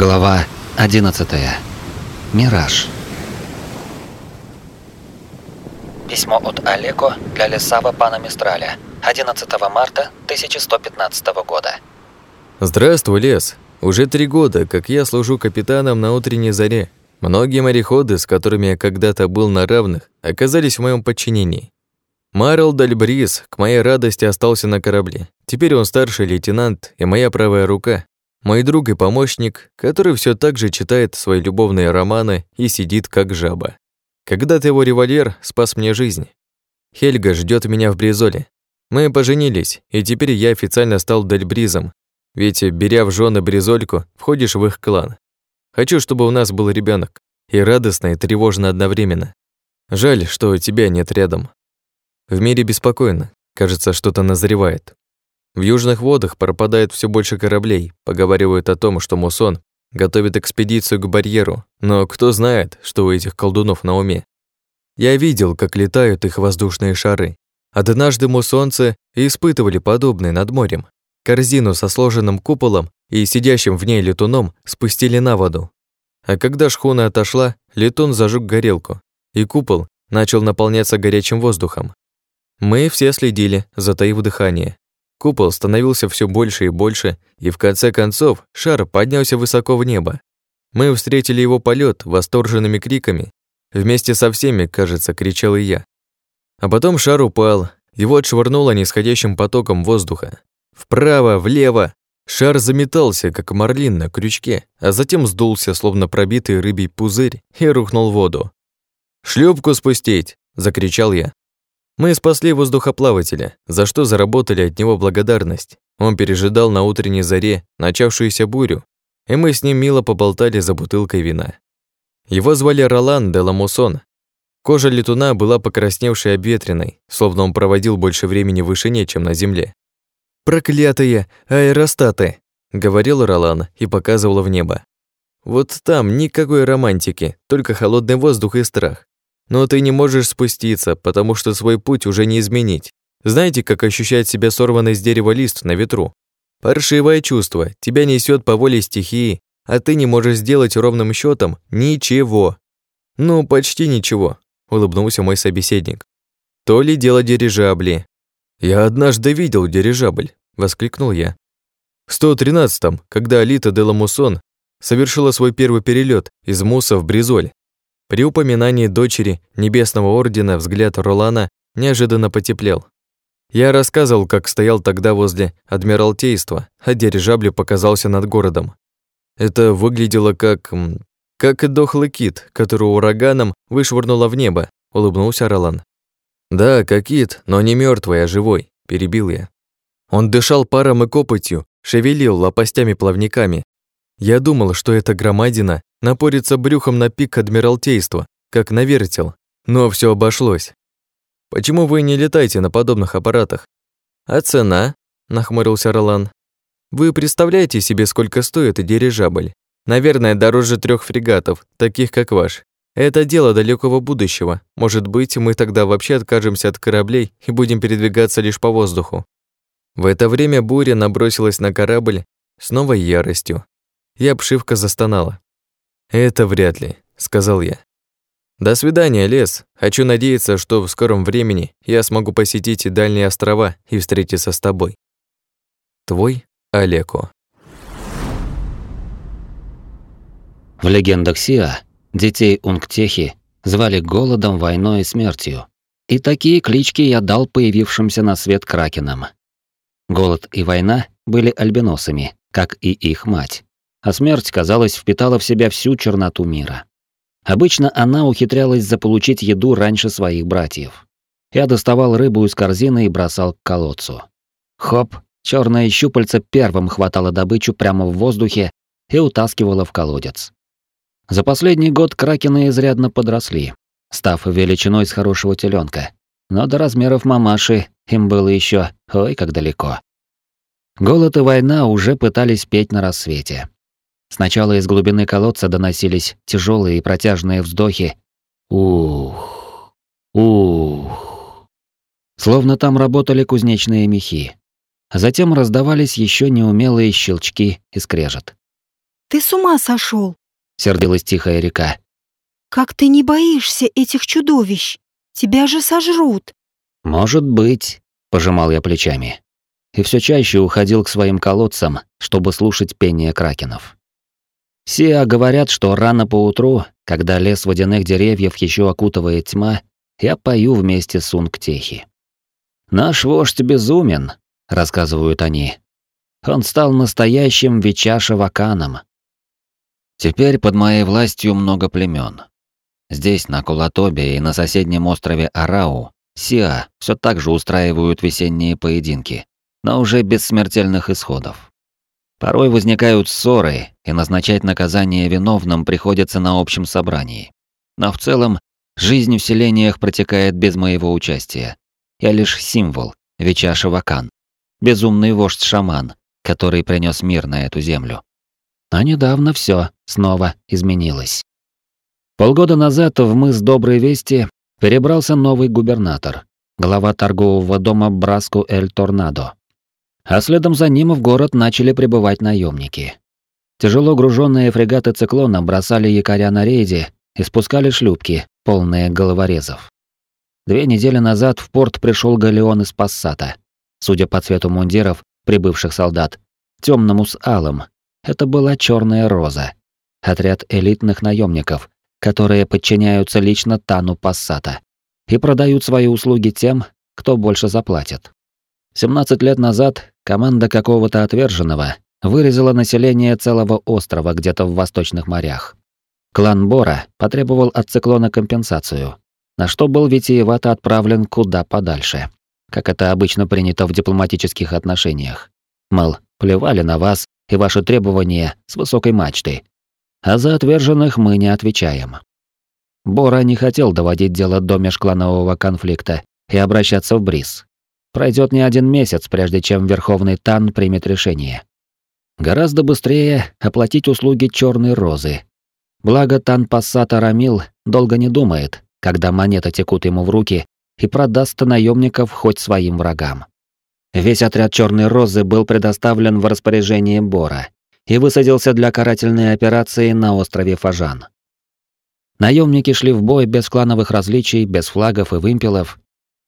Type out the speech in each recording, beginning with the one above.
Глава 11. Мираж. Письмо от Олеко для Лесава Пана Мистраля. 11 марта 1115 года. Здравствуй, Лес. Уже три года, как я служу капитаном на утренней заре. Многие мореходы, с которыми я когда-то был на равных, оказались в моем подчинении. Марл Дальбриз, к моей радости, остался на корабле. Теперь он старший лейтенант и моя правая рука, мой друг и помощник, который все так же читает свои любовные романы и сидит как жаба. Когда-то его револьвер спас мне жизнь. Хельга ждет меня в Бризоле. Мы поженились, и теперь я официально стал Дельбризом, ведь, беря в жены Бризольку, входишь в их клан. Хочу, чтобы у нас был ребенок, и радостно, и тревожно одновременно. Жаль, что тебя нет рядом. В мире беспокойно, кажется, что-то назревает. В южных водах пропадает все больше кораблей, поговаривают о том, что Мусон готовит экспедицию к барьеру, но кто знает, что у этих колдунов на уме. Я видел, как летают их воздушные шары. Однажды мусонцы испытывали подобное над морем. Корзину со сложенным куполом и сидящим в ней летуном спустили на воду. А когда шхуна отошла, летун зажег горелку, и купол начал наполняться горячим воздухом. Мы все следили, затаив дыхание. Купол становился все больше и больше, и в конце концов шар поднялся высоко в небо. Мы встретили его полет восторженными криками. Вместе со всеми, кажется, кричал и я. А потом шар упал, его отшвырнуло нисходящим потоком воздуха. Вправо, влево. Шар заметался, как марлин на крючке, а затем сдулся, словно пробитый рыбий пузырь, и рухнул в воду. «Шлюпку спустить!» – закричал я. Мы спасли воздухоплавателя, за что заработали от него благодарность. Он пережидал на утренней заре начавшуюся бурю, и мы с ним мило поболтали за бутылкой вина. Его звали Ролан де Ламусон. Кожа летуна была покрасневшей и обветренной, словно он проводил больше времени в вышине, чем на земле. «Проклятые аэростаты!» — говорил Ролан и показывал в небо. «Вот там никакой романтики, только холодный воздух и страх. Но ты не можешь спуститься, потому что свой путь уже не изменить. Знаете, как ощущать себя сорванный с дерева лист на ветру? Паршивое чувство, тебя несет по воле стихии, а ты не можешь сделать ровным счетом ничего. Ну, почти ничего, улыбнулся мой собеседник. То ли дело дирижабли. Я однажды видел дирижабль, воскликнул я. В 113-м, когда Алита де Ламусон совершила свой первый перелет из Муса в Бризоль, при упоминании дочери Небесного Ордена взгляд Ролана неожиданно потеплел. Я рассказывал, как стоял тогда возле Адмиралтейства, а дирижабль показался над городом. Это выглядело как... как дохлый кит, которого ураганом вышвырнуло в небо, улыбнулся Ролан. «Да, как кит, но не мертвый, а живой», – перебил я. Он дышал паром и копотью, шевелил лопастями-плавниками. Я думал, что эта громадина напориться брюхом на пик Адмиралтейства, как на вертел, но все обошлось. Почему вы не летаете на подобных аппаратах? А цена? нахмурился Ролан. Вы представляете себе, сколько стоит дирижабль? Наверное, дороже трех фрегатов, таких как ваш. Это дело далекого будущего. Может быть, мы тогда вообще откажемся от кораблей и будем передвигаться лишь по воздуху. В это время буря набросилась на корабль с новой яростью. И обшивка застонала. «Это вряд ли», — сказал я. «До свидания, лес. Хочу надеяться, что в скором времени я смогу посетить дальние острова и встретиться с тобой. Твой Олеко». В легендах Сиа детей Унгтехи звали голодом, войной и смертью. И такие клички я дал появившимся на свет кракенам. Голод и война были альбиносами, как и их мать а смерть, казалось, впитала в себя всю черноту мира. Обычно она ухитрялась заполучить еду раньше своих братьев. Я доставал рыбу из корзины и бросал к колодцу. Хоп, черное щупальце первым хватало добычу прямо в воздухе и утаскивало в колодец. За последний год кракены изрядно подросли, став величиной с хорошего теленка. Но до размеров мамаши им было еще ой как далеко. Голод и война уже пытались петь на рассвете. Сначала из глубины колодца доносились тяжелые и протяжные вздохи. Ух, ух. Словно там работали кузнечные мехи. А затем раздавались еще неумелые щелчки и скрежет. Ты с ума сошел? сердилась тихая река. Как ты не боишься этих чудовищ? Тебя же сожрут. Может быть, пожимал я плечами. И все чаще уходил к своим колодцам, чтобы слушать пение кракенов. Сиа говорят, что рано поутру, когда лес водяных деревьев еще окутывает тьма, я пою вместе с Унгтехи. «Наш вождь безумен», — рассказывают они. «Он стал настоящим Вичаша-Ваканом». Теперь под моей властью много племен. Здесь, на Кулатобе и на соседнем острове Арау, Сиа все так же устраивают весенние поединки, но уже без смертельных исходов. Порой возникают ссоры, и назначать наказание виновным приходится на общем собрании. Но в целом, жизнь в селениях протекает без моего участия. Я лишь символ, Вичаша Вакан, безумный вождь-шаман, который принес мир на эту землю. А недавно все снова изменилось. Полгода назад в мыс Доброй Вести перебрался новый губернатор, глава торгового дома Браску Эль Торнадо. А следом за ним в город начали прибывать наемники. Тяжело груженные фрегаты «Циклона» бросали якоря на рейде и спускали шлюпки, полные головорезов. Две недели назад в порт пришел галеон из Пассата. Судя по цвету мундиров прибывших солдат, темному с алым, это была черная роза. Отряд элитных наемников, которые подчиняются лично Тану Пассата и продают свои услуги тем, кто больше заплатит. 17 лет назад команда какого-то отверженного вырезала население целого острова где-то в восточных морях. Клан Бора потребовал от циклона компенсацию, на что был витиевато отправлен куда подальше, как это обычно принято в дипломатических отношениях. Мол, плевали на вас и ваши требования с высокой мачты. А за отверженных мы не отвечаем. Бора не хотел доводить дело до межкланового конфликта и обращаться в Бриз. Пройдет не один месяц, прежде чем Верховный Тан примет решение. Гораздо быстрее оплатить услуги Черной Розы. Благо Тан Пассата Рамил долго не думает, когда монеты текут ему в руки, и продаст наемников хоть своим врагам. Весь отряд Черной Розы был предоставлен в распоряжение Бора и высадился для карательной операции на острове Фажан. Наемники шли в бой без клановых различий, без флагов и вымпелов,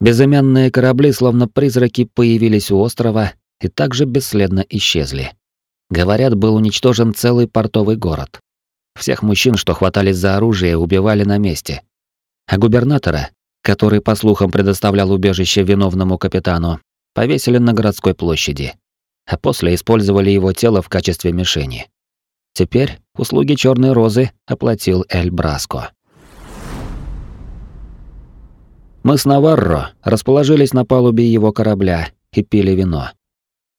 Безымянные корабли, словно призраки, появились у острова и также бесследно исчезли. Говорят, был уничтожен целый портовый город. Всех мужчин, что хватались за оружие, убивали на месте. А губернатора, который, по слухам, предоставлял убежище виновному капитану, повесили на городской площади, а после использовали его тело в качестве мишени. Теперь услуги Черной Розы оплатил Эль Браско. Мы с Наварро расположились на палубе его корабля и пили вино.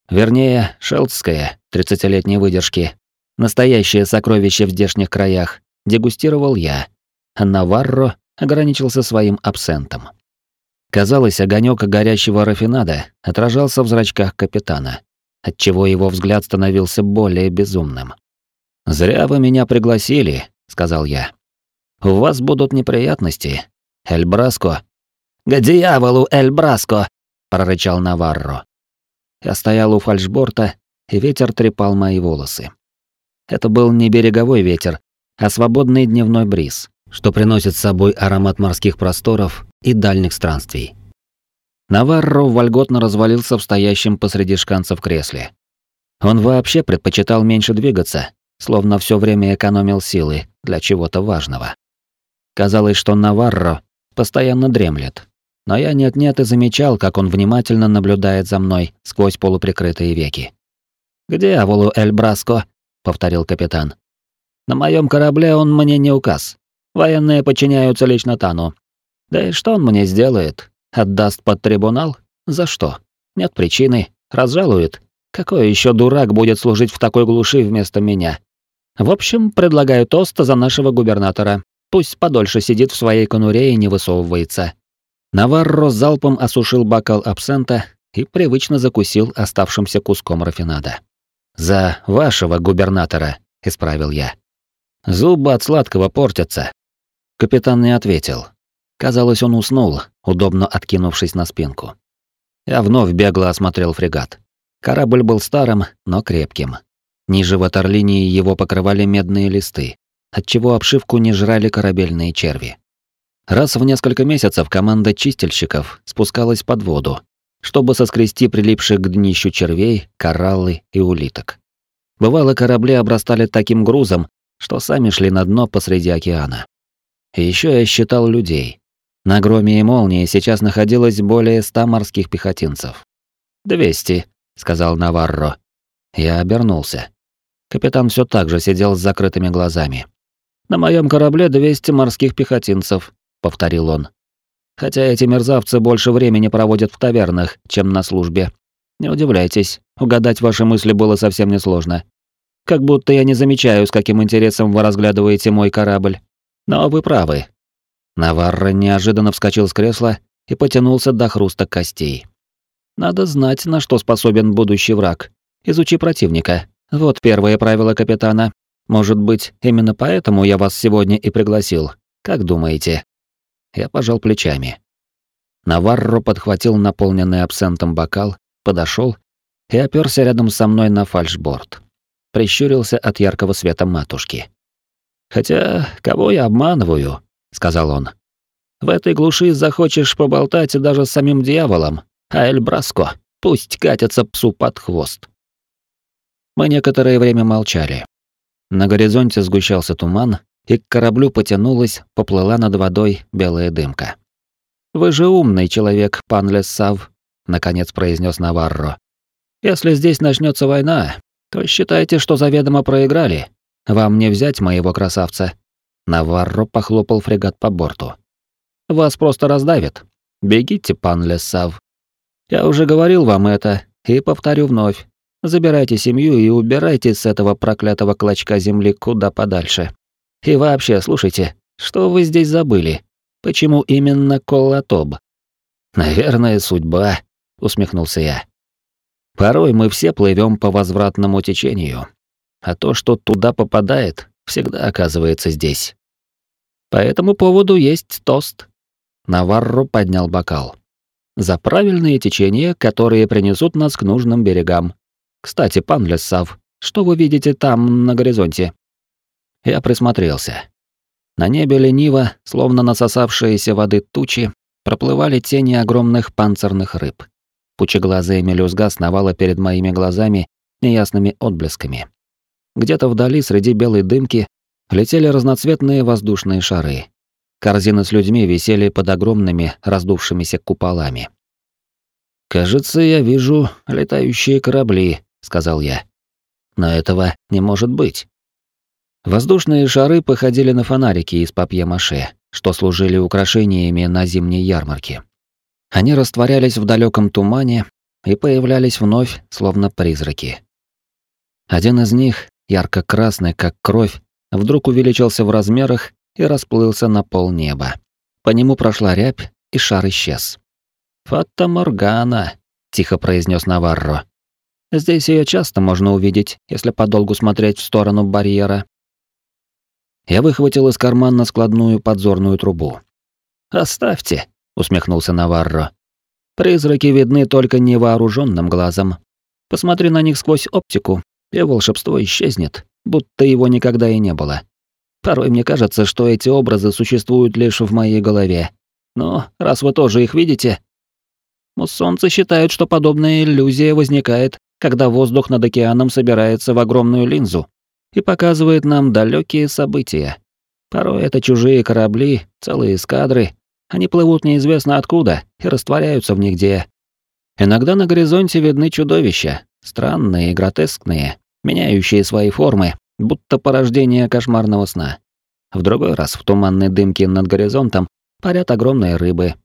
Вернее, шелтское, тридцатилетней выдержки, настоящее сокровище в здешних краях, дегустировал я, а Наварро ограничился своим абсентом. Казалось, огонек горящего рафинада отражался в зрачках капитана, отчего его взгляд становился более безумным. «Зря вы меня пригласили», — сказал я. «У вас будут неприятности. Эль Браско «К дьяволу, Эль Браско!» — прорычал Наварро. Я стоял у фальшборта, и ветер трепал мои волосы. Это был не береговой ветер, а свободный дневной бриз, что приносит с собой аромат морских просторов и дальних странствий. Наварро вольготно развалился в стоящем посреди шканцев кресле. Он вообще предпочитал меньше двигаться, словно все время экономил силы для чего-то важного. Казалось, что Наварро постоянно дремлет, но я нет-нет и замечал, как он внимательно наблюдает за мной сквозь полуприкрытые веки. «Где Аволу Эль Браско?» — повторил капитан. «На моем корабле он мне не указ. Военные подчиняются лично Тану. Да и что он мне сделает? Отдаст под трибунал? За что? Нет причины. Разжалует. Какой еще дурак будет служить в такой глуши вместо меня? В общем, предлагаю тост за нашего губернатора. Пусть подольше сидит в своей конуре и не высовывается. Наварро залпом осушил бокал абсента и привычно закусил оставшимся куском рафинада. «За вашего губернатора», — исправил я. «Зубы от сладкого портятся». Капитан не ответил. Казалось, он уснул, удобно откинувшись на спинку. Я вновь бегло осмотрел фрегат. Корабль был старым, но крепким. Ниже ватерлинии его покрывали медные листы, отчего обшивку не жрали корабельные черви. Раз в несколько месяцев команда чистильщиков спускалась под воду, чтобы соскрести прилипших к днищу червей, кораллы и улиток. Бывало, корабли обрастали таким грузом, что сами шли на дно посреди океана. Еще я считал людей. На громе и молнии сейчас находилось более ста морских пехотинцев. «Двести», — сказал Наварро. Я обернулся. Капитан все так же сидел с закрытыми глазами. «На моем корабле 200 морских пехотинцев», — повторил он. «Хотя эти мерзавцы больше времени проводят в тавернах, чем на службе. Не удивляйтесь, угадать ваши мысли было совсем несложно. Как будто я не замечаю, с каким интересом вы разглядываете мой корабль. Но вы правы». Наварро неожиданно вскочил с кресла и потянулся до хруста костей. «Надо знать, на что способен будущий враг. Изучи противника. Вот первое правило капитана. Может быть, именно поэтому я вас сегодня и пригласил. Как думаете?» Я пожал плечами. Наварро подхватил наполненный абсентом бокал, подошел и оперся рядом со мной на фальшборд. Прищурился от яркого света матушки. «Хотя, кого я обманываю?» — сказал он. «В этой глуши захочешь поболтать даже с самим дьяволом, а Эль Браско пусть катится псу под хвост». Мы некоторое время молчали. На горизонте сгущался туман, и к кораблю потянулась, поплыла над водой белая дымка. «Вы же умный человек, пан Лессав», — наконец произнес Наварро. «Если здесь начнется война, то считайте, что заведомо проиграли. Вам не взять моего красавца». Наварро похлопал фрегат по борту. «Вас просто раздавит. Бегите, пан Лессав. Я уже говорил вам это, и повторю вновь. Забирайте семью и убирайтесь с этого проклятого клочка земли куда подальше. И вообще, слушайте, что вы здесь забыли? Почему именно Коллатоб? Наверное, судьба, усмехнулся я. Порой мы все плывем по возвратному течению, а то, что туда попадает, всегда оказывается здесь. По этому поводу есть тост. Наварро поднял бокал. За правильные течения, которые принесут нас к нужным берегам. Кстати, пан Лессав, что вы видите там на горизонте? Я присмотрелся. На небе лениво, словно насосавшиеся воды тучи, проплывали тени огромных панцирных рыб. Пучеглазая мелюзга сновала перед моими глазами неясными отблесками. Где-то вдали, среди белой дымки, летели разноцветные воздушные шары. Корзины с людьми висели под огромными раздувшимися куполами. «Кажется, я вижу летающие корабли», — сказал я. «Но этого не может быть». Воздушные шары походили на фонарики из папье-маше, что служили украшениями на зимней ярмарке. Они растворялись в далеком тумане и появлялись вновь, словно призраки. Один из них, ярко-красный, как кровь, вдруг увеличился в размерах и расплылся на пол неба. По нему прошла рябь, и шар исчез. «Фатта Моргана», — тихо произнес Наварро. «Здесь ее часто можно увидеть, если подолгу смотреть в сторону барьера». Я выхватил из кармана складную подзорную трубу. «Оставьте», — усмехнулся Наварро. «Призраки видны только невооруженным глазом. Посмотри на них сквозь оптику, и волшебство исчезнет, будто его никогда и не было. Порой мне кажется, что эти образы существуют лишь в моей голове. Но раз вы тоже их видите, Муссонцы считают, что подобная иллюзия возникает, когда воздух над океаном собирается в огромную линзу и показывает нам далекие события. Порой это чужие корабли, целые эскадры. Они плывут неизвестно откуда и растворяются в нигде. Иногда на горизонте видны чудовища, странные и гротескные, меняющие свои формы, будто порождение кошмарного сна. В другой раз в туманной дымке над горизонтом парят огромные рыбы,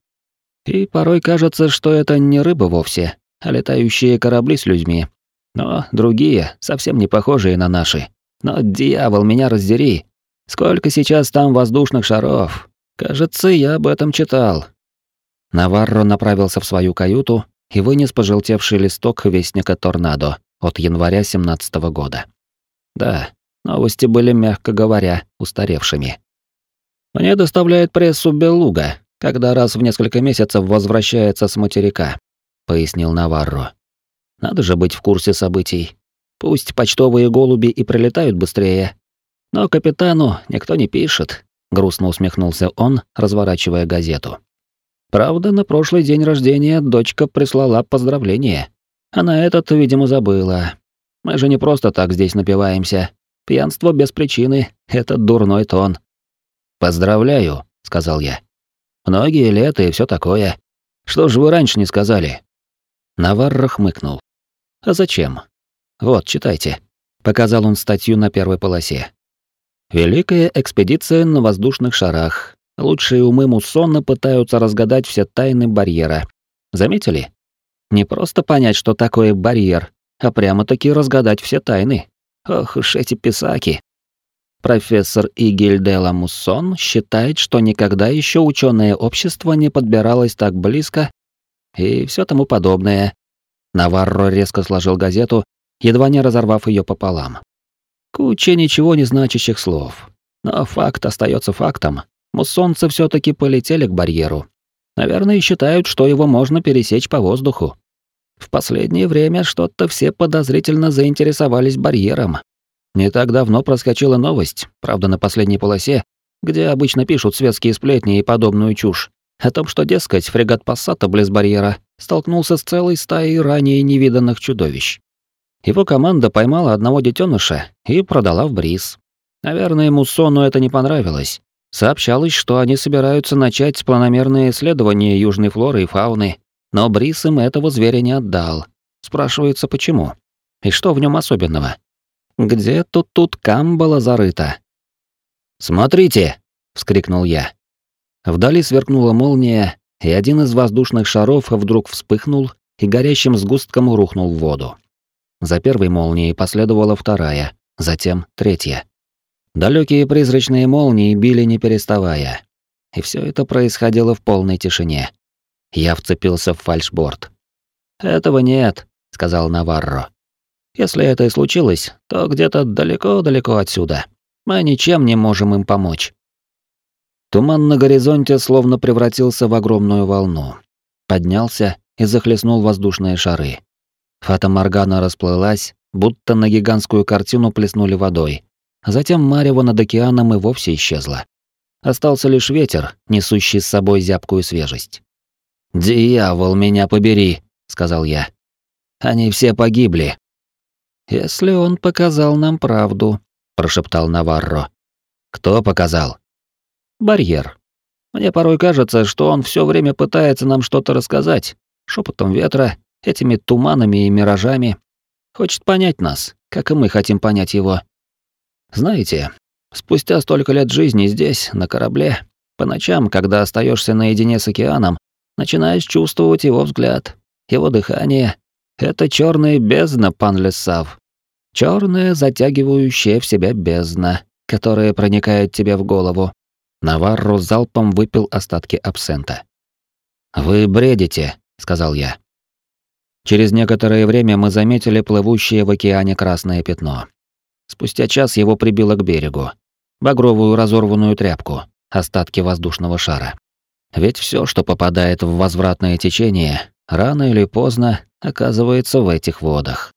и порой кажется, что это не рыба вовсе, а летающие корабли с людьми. Но другие, совсем не похожие на наши. Но дьявол, меня раздери. Сколько сейчас там воздушных шаров? Кажется, я об этом читал. Наварро направился в свою каюту и вынес пожелтевший листок Вестника Торнадо от января 17 -го года. Да, новости были, мягко говоря, устаревшими. Мне доставляет прессу Белуга, когда раз в несколько месяцев возвращается с материка», — пояснил Наварро. «Надо же быть в курсе событий. Пусть почтовые голуби и прилетают быстрее. Но капитану никто не пишет, грустно усмехнулся он, разворачивая газету. Правда, на прошлый день рождения дочка прислала поздравление. Она этот, видимо, забыла. Мы же не просто так здесь напиваемся. Пьянство без причины — это дурной тон. «Поздравляю», — сказал я. «Многие лета и все такое. Что же вы раньше не сказали?» Наварро хмыкнул. «А зачем? Вот, читайте». Показал он статью на первой полосе. «Великая экспедиция на воздушных шарах. Лучшие умы Муссона пытаются разгадать все тайны барьера. Заметили? Не просто понять, что такое барьер, а прямо-таки разгадать все тайны. Ох уж эти писаки. Профессор Игель де Муссон считает, что никогда еще ученое общество не подбиралось так близко и все тому подобное. Наварро резко сложил газету, едва не разорвав ее пополам. Куча ничего не значащих слов. Но факт остается фактом. Муссонцы все таки полетели к барьеру. Наверное, считают, что его можно пересечь по воздуху. В последнее время что-то все подозрительно заинтересовались барьером. Не так давно проскочила новость, правда, на последней полосе, где обычно пишут светские сплетни и подобную чушь, о том, что, дескать, фрегат Пассата близ барьера столкнулся с целой стаей ранее невиданных чудовищ. Его команда поймала одного детеныша и продала в бриз. Наверное, Муссону это не понравилось. Сообщалось, что они собираются начать планомерные исследования южной флоры и фауны, но Брис им этого зверя не отдал. Спрашивается, почему? И что в нем особенного? Где тут тут камбала зарыта? «Смотрите!» — вскрикнул я. Вдали сверкнула молния, и один из воздушных шаров вдруг вспыхнул и горящим сгустком рухнул в воду. За первой молнией последовала вторая, затем третья. Далекие призрачные молнии били не переставая. И все это происходило в полной тишине. Я вцепился в фальшборд. «Этого нет», — сказал Наварро. «Если это и случилось, то где-то далеко-далеко отсюда. Мы ничем не можем им помочь». Туман на горизонте словно превратился в огромную волну. Поднялся и захлестнул воздушные шары. Фата Моргана расплылась, будто на гигантскую картину плеснули водой. Затем марево над океаном и вовсе исчезла. Остался лишь ветер, несущий с собой зябкую свежесть. «Дьявол, меня побери», — сказал я. «Они все погибли». «Если он показал нам правду», — прошептал Наварро. «Кто показал?» «Барьер. Мне порой кажется, что он все время пытается нам что-то рассказать, шепотом ветра, этими туманами и миражами. Хочет понять нас, как и мы хотим понять его. Знаете, спустя столько лет жизни здесь, на корабле, по ночам, когда остаешься наедине с океаном, начинаешь чувствовать его взгляд, его дыхание. Это черная бездна, пан Лесав. Черная, затягивающая в себя бездна, которая проникает тебе в голову. Наварро залпом выпил остатки абсента. «Вы бредите», — сказал я. Через некоторое время мы заметили плывущее в океане красное пятно. Спустя час его прибило к берегу. Багровую разорванную тряпку, остатки воздушного шара. Ведь все, что попадает в возвратное течение, рано или поздно оказывается в этих водах.